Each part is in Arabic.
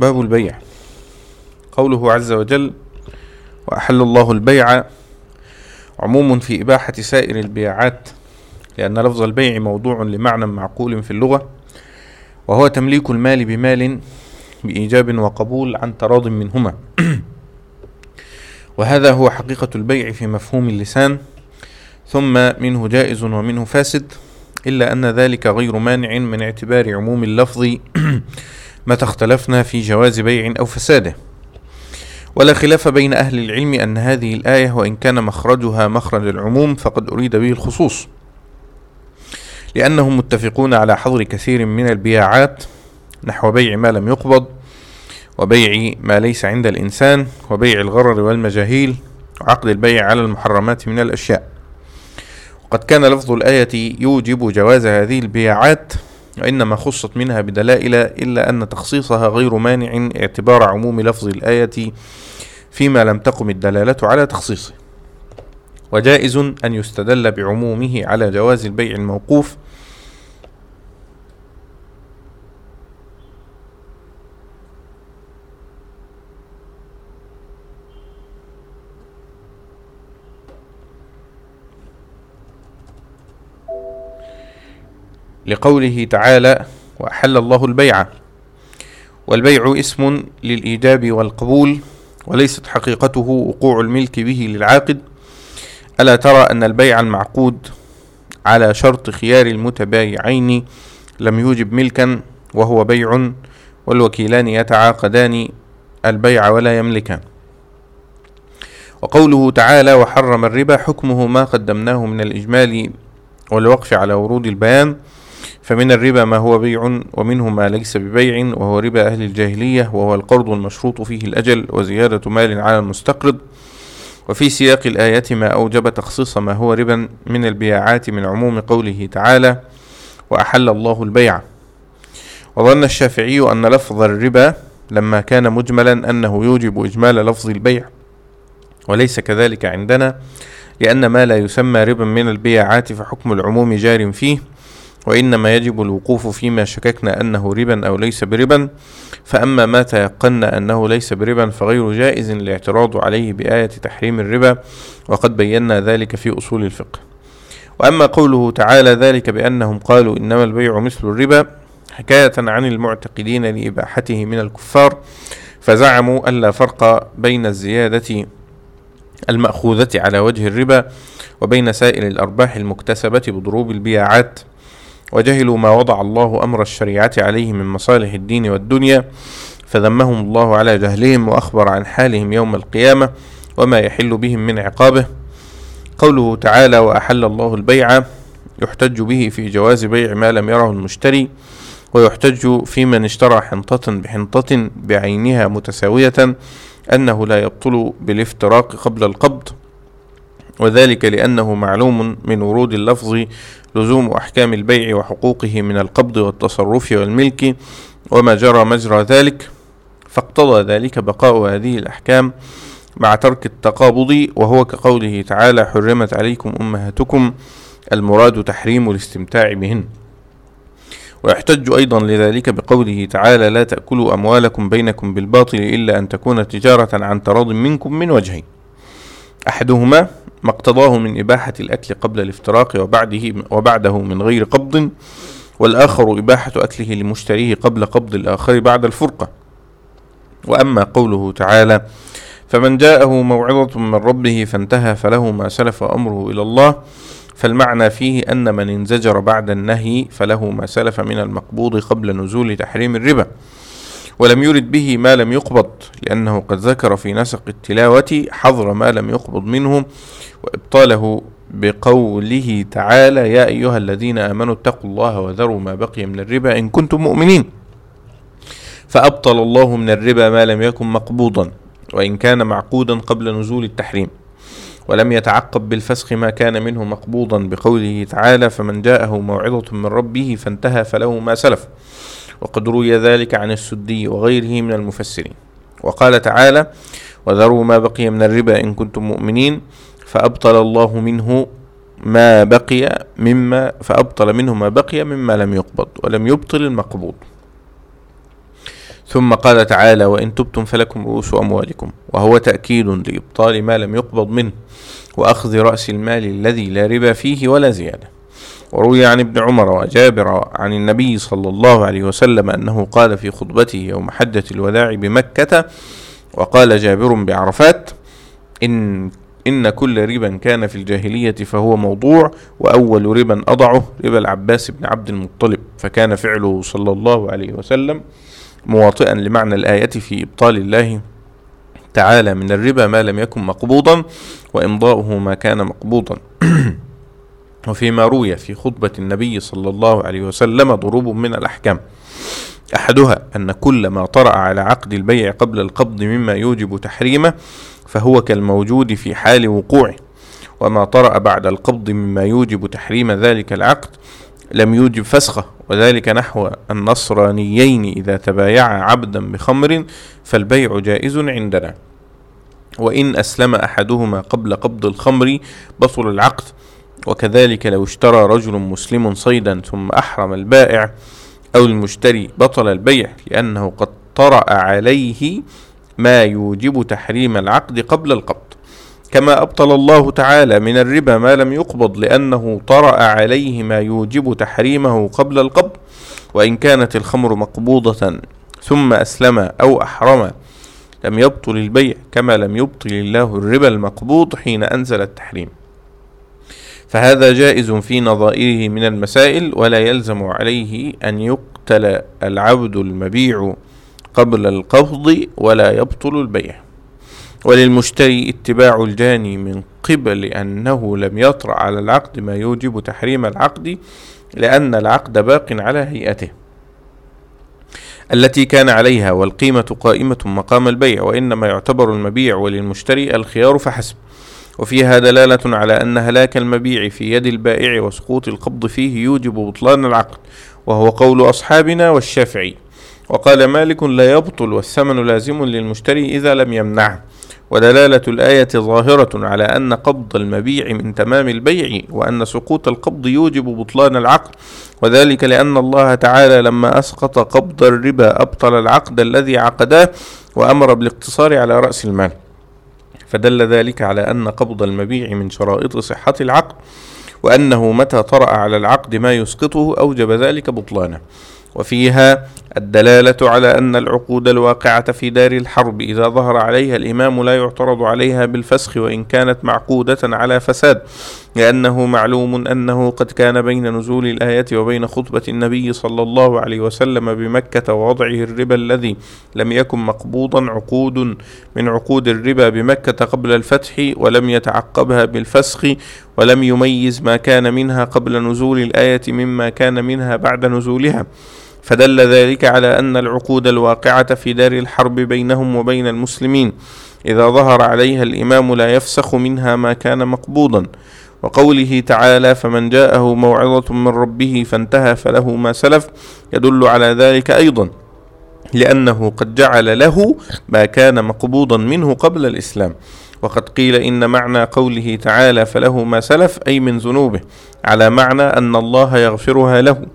باب البيع. قوله عز وجل وأحل الله البيع عموم في إباحة سائر البيعات لأن لفظ البيع موضوع لمعنى معقول في اللغة وهو تمليك المال بمال بإيجاب وقبول عن تراض منهما. وهذا هو حقيقة البيع في مفهوم اللسان ثم منه جائز ومنه فاسد إلا أن ذلك غير مانع من اعتبار عموم اللفظ متى اختلفنا في جواز بيع أو فساده. ولا خلاف بين أهل العلم أن هذه الآية وإن كان مخرجها مخرج العموم فقد أريد به الخصوص. لأنهم متفقون على حظر كثير من البياعات نحو بيع ما لم يقبض وبيع ما ليس عند الإنسان وبيع الغرر والمجاهيل وعقد البيع على المحرمات من الأشياء. وقد كان لفظ الآية يوجب جواز هذه البياعات وإنما خصت منها بدلائل إلا أن تخصيصها غير مانع اعتبار عموم لفظ الآية فيما لم تقم الدلالة على تخصيصه. وجائز أن يستدل بعمومه على جواز البيع الموقوف لقوله تعالى وأحل الله البيع. والبيع اسم للإيجاب والقبول وليست حقيقته وقوع الملك به للعاقد. ألا ترى أن البيع المعقود على شرط خيار المتبايعين لم يوجب ملكا وهو بيع والوكيلان يتعاقدان البيع ولا يملكان وقوله تعالى وحرم الربا حكمه ما قدمناه من الإجمال والوقف على ورود البيان. فمن الربا ما هو بيع ومنه ما ليس ببيع وهو ربا أهل الجاهلية وهو القرض المشروط فيه الأجل وزيادة مال على المستقرض. وفي سياق الآية ما أوجب تخصيص ما هو ربا من البياعات من عموم قوله تعالى وأحل الله البيع. وظن الشافعي أن لفظ الربا لما كان مجملا أنه يوجب إجمال لفظ البيع. وليس كذلك عندنا لأن ما لا يسمى ربا من البياعات فحكم العموم جار فيه. وإنما يجب الوقوف فيما شككنا أنه ربا أو ليس بربا فأما ما تيقنا أنه ليس بربا فغير جائز الاعتراض عليه بآية تحريم الربا وقد بينا ذلك في أصول الفقه. وأما قوله تعالى ذلك بأنهم قالوا إنما البيع مثل الربا حكاية عن المعتقدين لإباحته من الكفار فزعموا ألا فرق بين الزيادة المأخوذة على وجه الربا وبين سائر الأرباح المكتسبة بضروب البياعات. وجهلوا ما وضع الله أمر الشريعة عليه من مصالح الدين والدنيا فذمهم الله على جهلهم وأخبر عن حالهم يوم القيامة وما يحل بهم من عقابه. قوله تعالى وأحل الله البيع يحتج به في جواز بيع ما لم يره المشتري ويحتج في من اشترى حنطة بحنطة بعينها متساوية أنه لا يبطل بالافتراق قبل القبض. وذلك لأنه معلوم من ورود اللفظ لزوم أحكام البيع وحقوقه من القبض والتصرف والملك وما جرى مجرى ذلك فاقتضى ذلك بقاء هذه الأحكام مع ترك التقابض وهو كقوله تعالى حرمت عليكم أمهاتكم المراد تحريم الاستمتاع بهن ويحتج أيضا لذلك بقوله تعالى لا تأكلوا أموالكم بينكم بالباطل إلا أن تكون تجارة عن تراض منكم من وجهين أحدهما ما اقتضاه من إباحة الأكل قبل الافتراق وبعده, وبعده من غير قبض والآخر إباحة أكله لمشتريه قبل قبض الآخر بعد الفرقة. وأما قوله تعالى فمن جاءه موعظة من ربه فانتهى فله ما سلف أمره إلى الله فالمعنى فيه أن من انزجر بعد النهي فله ما سلف من المقبوض قبل نزول تحريم الربا. ولم يرد به ما لم يقبض لأنه قد ذكر في نسق التلاوة حظر ما لم يقبض منه وإبطاله بقوله تعالى يا أيها الذين آمنوا اتقوا الله وذروا ما بقي من الربا إن كنتم مؤمنين. فأبطل الله من الربا ما لم يكن مقبوضا وإن كان معقودا قبل نزول التحريم ولم يتعقب بالفسخ ما كان منه مقبوضا بقوله تعالى فمن جاءه موعظة من ربه فانتهى فله ما سلف. وقد روي ذلك عن السدي وغيره من المفسرين. وقال تعالى وذروا ما بقي من الربا إن كنتم مؤمنين فأبطل الله منه ما بقي مما فأبطل منه ما بقي مما لم يقبض ولم يبطل المقبوض. ثم قال تعالى وإن تبتم فلكم رؤوس أموالكم وهو تأكيد لإبطال ما لم يقبض منه وأخذ رأس المال الذي لا ربا فيه ولا زيادة. وروي عن ابن عمر وجابر عن النبي صلى الله عليه وسلم أنه قال في خطبته يوم حجة الوداع بمكة وقال جابر بعرفات إن إن كل ربا كان في الجاهلية فهو موضوع وأول ربا أضعه ربا العباس بن عبد المطلب فكان فعله صلى الله عليه وسلم مواطئا لمعنى الآية في إبطال الله تعالى من الربا ما لم يكن مقبوضا وإمضاؤه ما كان مقبوضا. وفيما روي في خطبة النبي صلى الله عليه وسلم ضروب من الأحكام. أحدها أن كل ما طرأ على عقد البيع قبل القبض مما يوجب تحريمه فهو كالموجود في حال وقوعه وما طرأ بعد القبض مما يوجب تحريم ذلك العقد لم يوجب فسخه وذلك نحو النصرانيين إذا تبايعا عبدا بخمر فالبيع جائز عندنا. وإن أسلم أحدهما قبل قبض الخمر بطل العقد وكذلك لو اشترى رجل مسلم صيدا ثم أحرم البائع أو المشتري بطل البيع لأنه قد طرأ عليه ما يوجب تحريم العقد قبل القبض. كما أبطل الله تعالى من الربا ما لم يقبض لأنه طرأ عليه ما يوجب تحريمه قبل القبض. وإن كانت الخمر مقبوضة ثم أسلم أو أحرم لم يبطل البيع كما لم يبطل الله الربا المقبوض حين أنزل التحريم. فهذا جائز في نظائره من المسائل ولا يلزم عليه أن يقتل العبد المبيع قبل القبض ولا يبطل البيع. وللمشتري اتباع الجاني من قبل أنه لم يطرأ على العقد ما يوجب تحريم العقد لأن العقد باق على هيئته. التي كان عليها والقيمة قائمة مقام البيع وإنما يعتبر المبيع وللمشتري الخيار فحسب. وفيها دلالة على أن هلاك المبيع في يد البائع وسقوط القبض فيه يوجب بطلان العقد وهو قول أصحابنا والشافعي. وقال مالك لا يبطل والثمن لازم للمشتري إذا لم يمنعه. ودلالة الآية ظاهرة على أن قبض المبيع من تمام البيع وأن سقوط القبض يوجب بطلان العقد. وذلك لأن الله تعالى لما أسقط قبض الربا أبطل العقد الذي عقداه وأمر بالاقتصار على رأس المال. فدل ذلك على أن قبض المبيع من شرائط صحة العقد وأنه متى طرأ على العقد ما يسقطه أوجب ذلك بطلانه. وفيها الدلالة على أن العقود الواقعة في دار الحرب إذا ظهر عليها الإمام لا يعترض عليها بالفسخ وإن كانت معقودة على فساد لأنه معلوم أنه قد كان بين نزول الآية وبين خطبة النبي صلى الله عليه وسلم بمكة ووضعه الربا الذي لم يكن مقبوضا عقود من عقود الربا بمكة قبل الفتح ولم يتعقبها بالفسخ ولم يميز ما كان منها قبل نزول الآية مما كان منها بعد نزولها. فدل ذلك على أن العقود الواقعة في دار الحرب بينهم وبين المسلمين. إذا ظهر عليها الإمام لا يفسخ منها ما كان مقبوضا. وقوله تعالى فمن جاءه موعظة من ربه فانتهى فله ما سلف يدل على ذلك أيضا لأنه قد جعل له ما كان مقبوضا منه قبل الإسلام. وقد قيل إن معنى قوله تعالى فله ما سلف أي من ذنوبه على معنى أن الله يغفرها له.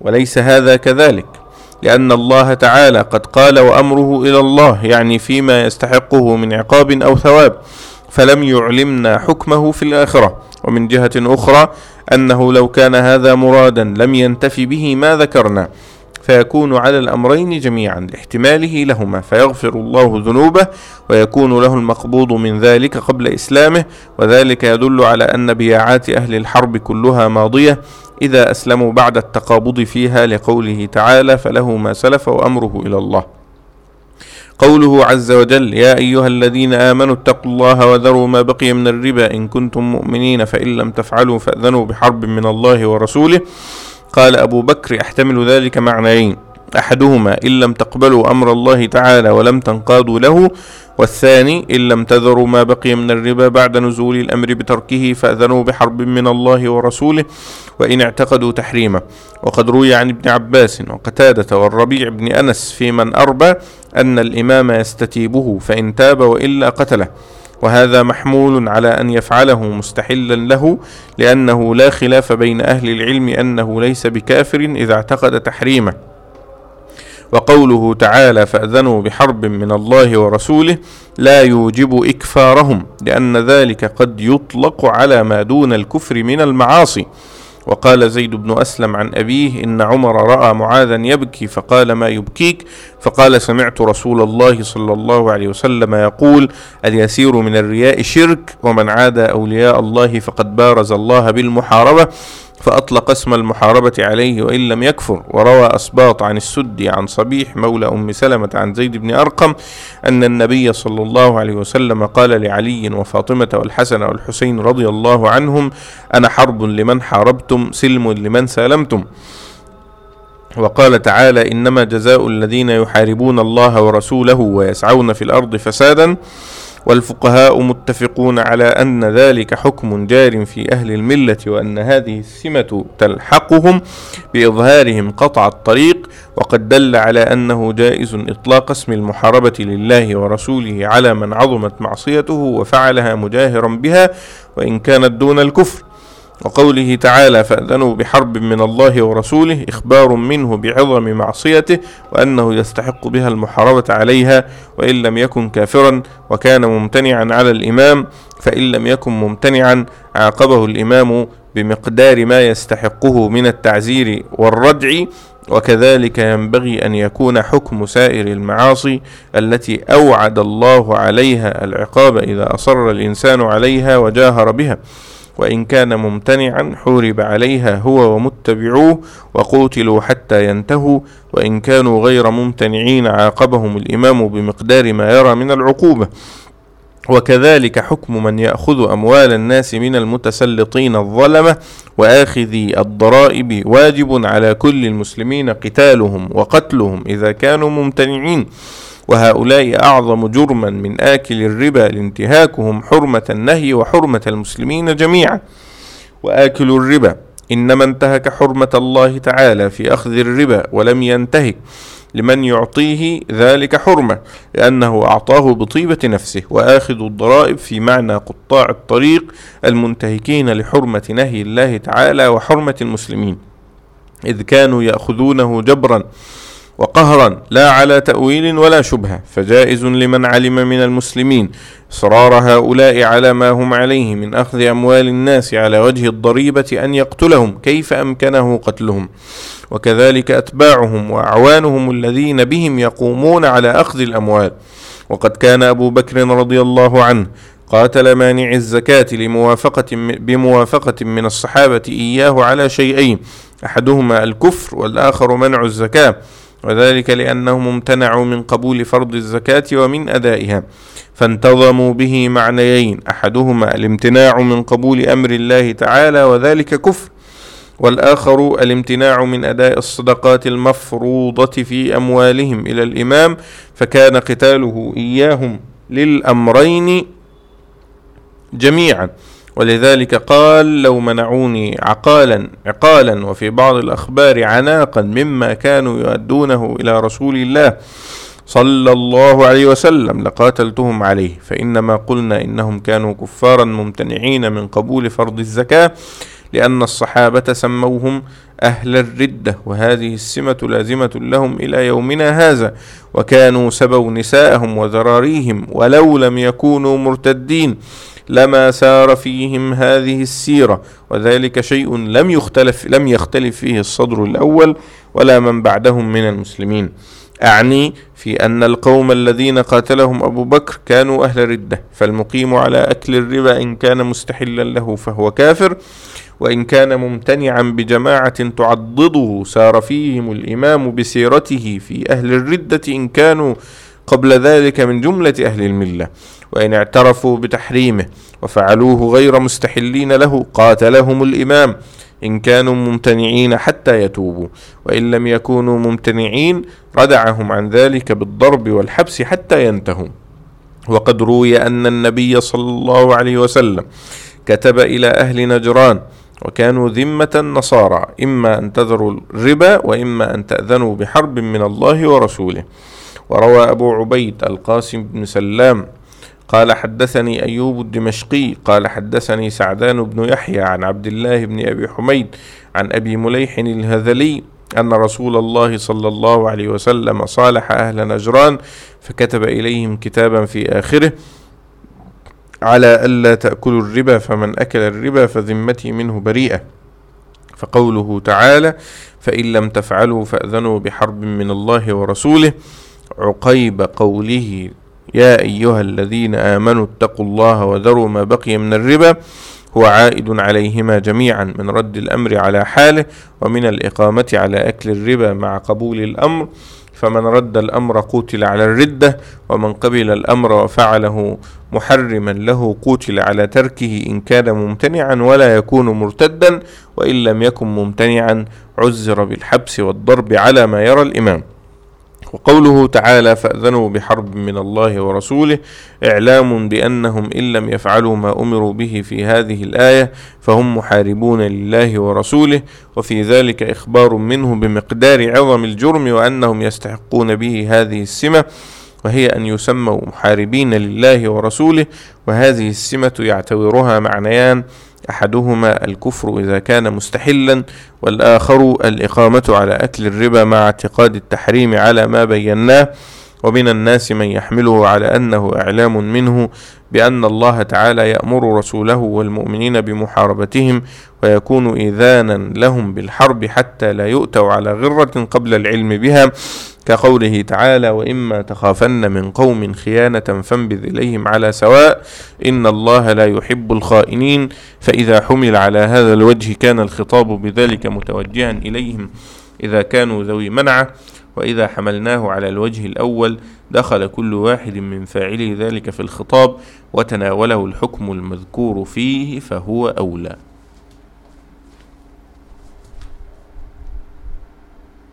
وليس هذا كذلك. لأن الله تعالى قد قال وأمره إلى الله يعني فيما يستحقه من عقاب أو ثواب فلم يعلمنا حكمه في الآخرة. ومن جهة أخرى أنه لو كان هذا مرادا لم ينتفي به ما ذكرنا فيكون على الأمرين جميعا لاحتماله لهما فيغفر الله ذنوبه ويكون له المقبوض من ذلك قبل إسلامه وذلك يدل على أن بياعات أهل الحرب كلها ماضية إذا أسلموا بعد التقابض فيها لقوله تعالى فله ما سلف وأمره إلى الله. قوله عز وجل يا أيها الذين آمنوا اتقوا الله وذروا ما بقي من الربا إن كنتم مؤمنين فإن لم تفعلوا فأذنوا بحرب من الله ورسوله. قال أبو بكر يحتمل ذلك معنيين. أحدهما إن لم تقبلوا أمر الله تعالى ولم تنقادوا له والثاني إن لم تذروا ما بقي من الربا بعد نزول الأمر بتركه فأذنوا بحرب من الله ورسوله وإن اعتقدوا تحريمه وقد روي عن ابن عباس وقتادة والربيع بن أنس في من أربى أن الإمام يستتيبه فإن تاب وإلا قتله. وهذا محمول على أن يفعله مستحلا له لأنه لا خلاف بين أهل العلم أنه ليس بكافر إذا اعتقد تحريمه وقوله تعالى فأذنوا بحرب من الله ورسوله لا يوجب إكفارهم لأن ذلك قد يطلق على ما دون الكفر من المعاصي. وقال زيد بن أسلم عن أبيه إن عمر رأى معاذا يبكي فقال ما يبكيك؟ فقال سمعت رسول الله صلى الله عليه وسلم يقول اليسير من الرياء شرك ومن عاد أولياء الله فقد بارز الله بالمحاربة. فأطلق اسم المحاربة عليه وإن لم يكفر وروى أسباط عن السدي عن صبيح مولى أم سلمة عن زيد بن أرقم أن النبي صلى الله عليه وسلم قال لعلي وفاطمة والحسن والحسين رضي الله عنهم أنا حرب لمن حاربتم سلم لمن سالمتم. وقال تعالى إنما جزاء الذين يحاربون الله ورسوله ويسعون في الأرض فسادا. والفقهاء متفقون على أن ذلك حكم جار في أهل الملة وأن هذه السمة تلحقهم بإظهارهم قطع الطريق وقد دل على أنه جائز إطلاق اسم المحاربة لله ورسوله على من عظمت معصيته وفعلها مجاهرا بها وإن كانت دون الكفر. وقوله تعالى فأذنوا بحرب من الله ورسوله إخبار منه بعظم معصيته وأنه يستحق بها المحاربة عليها وإن لم يكن كافرا وكان ممتنعا على الإمام فإن لم يكن ممتنعا عاقبه الإمام بمقدار ما يستحقه من التعزير والردع وكذلك ينبغي أن يكون حكم سائر المعاصي التي أوعد الله عليها العقاب إذا أصر الإنسان عليها وجاهر بها. وإن كان ممتنعا حورب عليها هو ومتبعوه وقوتلوا حتى ينتهوا وإن كانوا غير ممتنعين عاقبهم الإمام بمقدار ما يرى من العقوبة. وكذلك حكم من يأخذ أموال الناس من المتسلطين الظلمة وآخذي الضرائب واجب على كل المسلمين قتالهم وقتلهم إذا كانوا ممتنعين. وهؤلاء أعظم جرما من آكل الربا لانتهاكهم حرمة النهي وحرمة المسلمين جميعا. وآكل الربا إنما انتهك حرمة الله تعالى في أخذ الربا ولم ينتهك لمن يعطيه ذلك حرمة لأنه أعطاه بطيبة نفسه. وآخذ الضرائب في معنى قطاع الطريق المنتهكين لحرمة نهي الله تعالى وحرمة المسلمين. إذ كانوا يأخذونه جبرا وقهرا لا على تأويل ولا شبهة فجائز لمن علم من المسلمين. إصرار هؤلاء على ما هم عليه من أخذ أموال الناس على وجه الضريبة أن يقتلهم كيف أمكنه قتلهم؟ وكذلك أتباعهم وأعوانهم الذين بهم يقومون على أخذ الأموال. وقد كان أبو بكر رضي الله عنه قاتل مانع الزكاة لموافقة بموافقة من الصحابة إياه على شيئين أحدهما الكفر والآخر منع الزكاة. وذلك لأنهم امتنعوا من قبول فرض الزكاة ومن أدائها فانتظموا به معنيين. أحدهما الامتناع من قبول أمر الله تعالى وذلك كفر والآخر الامتناع من أداء الصدقات المفروضة في أموالهم إلى الإمام فكان قتاله إياهم للأمرين جميعا. ولذلك قال لو منعوني عقالا عقالا وفي بعض الأخبار عناقا مما كانوا يؤدونه إلى رسول الله صلى الله عليه وسلم لقاتلتهم عليه فإنما قلنا إنهم كانوا كفارا ممتنعين من قبول فرض الزكاة لأن الصحابة سموهم أهل الردة وهذه السمة لازمة لهم إلى يومنا هذا. وكانوا سبوا نساءهم وذراريهم ولو لم يكونوا مرتدين لما سار فيهم هذه السيرة. وذلك شيء لم يختلف لم يختلف فيه الصدر الأول ولا من بعدهم من المسلمين. أعني في أن القوم الذين قاتلهم أبو بكر كانوا أهل ردة فالمقيم على أكل الربا إن كان مستحلا له فهو كافر. وإن كان ممتنعا بجماعة تعضده سار فيهم الإمام بسيرته في أهل الردة إن كانوا قبل ذلك من جملة أهل الملة وإن اعترفوا بتحريمه وفعلوه غير مستحلين له قاتلهم الإمام. إن كانوا ممتنعين حتى يتوبوا وإن لم يكونوا ممتنعين ردعهم عن ذلك بالضرب والحبس حتى ينتهوا. وقد روي أن النبي صلى الله عليه وسلم كتب إلى أهل نجران وكانوا ذمة النصارى إما أن تذروا الربا وإما أن تأذنوا بحرب من الله ورسوله. وروى أبو عبيد القاسم بن سلام قال حدثني أيوب الدمشقي قال حدثني سعدان بن يحيى عن عبد الله بن أبي حميد عن أبي مليح الهذلي أن رسول الله صلى الله عليه وسلم صالح أهل نجران فكتب إليهم كتابا في آخره على ألا تأكلوا الربا فمن أكل الربا فذمتي منه بريئة. فقوله تعالى فإن لم تفعلوا فأذنوا بحرب من الله ورسوله. عقيب قوله يا أيها الذين آمنوا اتقوا الله وذروا ما بقي من الربا. هو عائد عليهما جميعا من رد الأمر على حاله ومن الإقامة على أكل الربا مع قبول الأمر. فمن رد الأمر قوتل على الردة ومن قبل الأمر وفعله محرما له قوتل على تركه إن كان ممتنعا ولا يكون مرتدا وإن لم يكن ممتنعا عزر بالحبس والضرب على ما يرى الإمام. وقوله تعالى فأذنوا بحرب من الله ورسوله إعلام بأنهم إن لم يفعلوا ما أمروا به في هذه الآية فهم محاربون لله ورسوله وفي ذلك إخبار منه بمقدار عظم الجرم وأنهم يستحقون به هذه السمة. وهي أن يسموا محاربين لله ورسوله وهذه السمة يعتبرها معنيان أحدهما الكفر إذا كان مستحلا والآخر الإقامة على أكل الربا مع اعتقاد التحريم على ما بيناه. ومن الناس من يحمله على أنه إعلام منه بأن الله تعالى يأمر رسوله والمؤمنين بمحاربتهم ويكون إذانا لهم بالحرب حتى لا يؤتوا على غرة قبل العلم بها كقوله تعالى وإما تخافن من قوم خيانة فانبذ إليهم على سواء إن الله لا يحب الخائنين فإذا حمل على هذا الوجه كان الخطاب بذلك متوجها إليهم إذا كانوا ذوي منعة وإذا حملناه على الوجه الأول دخل كل واحد من فاعلي ذلك في الخطاب وتناوله الحكم المذكور فيه فهو أولى.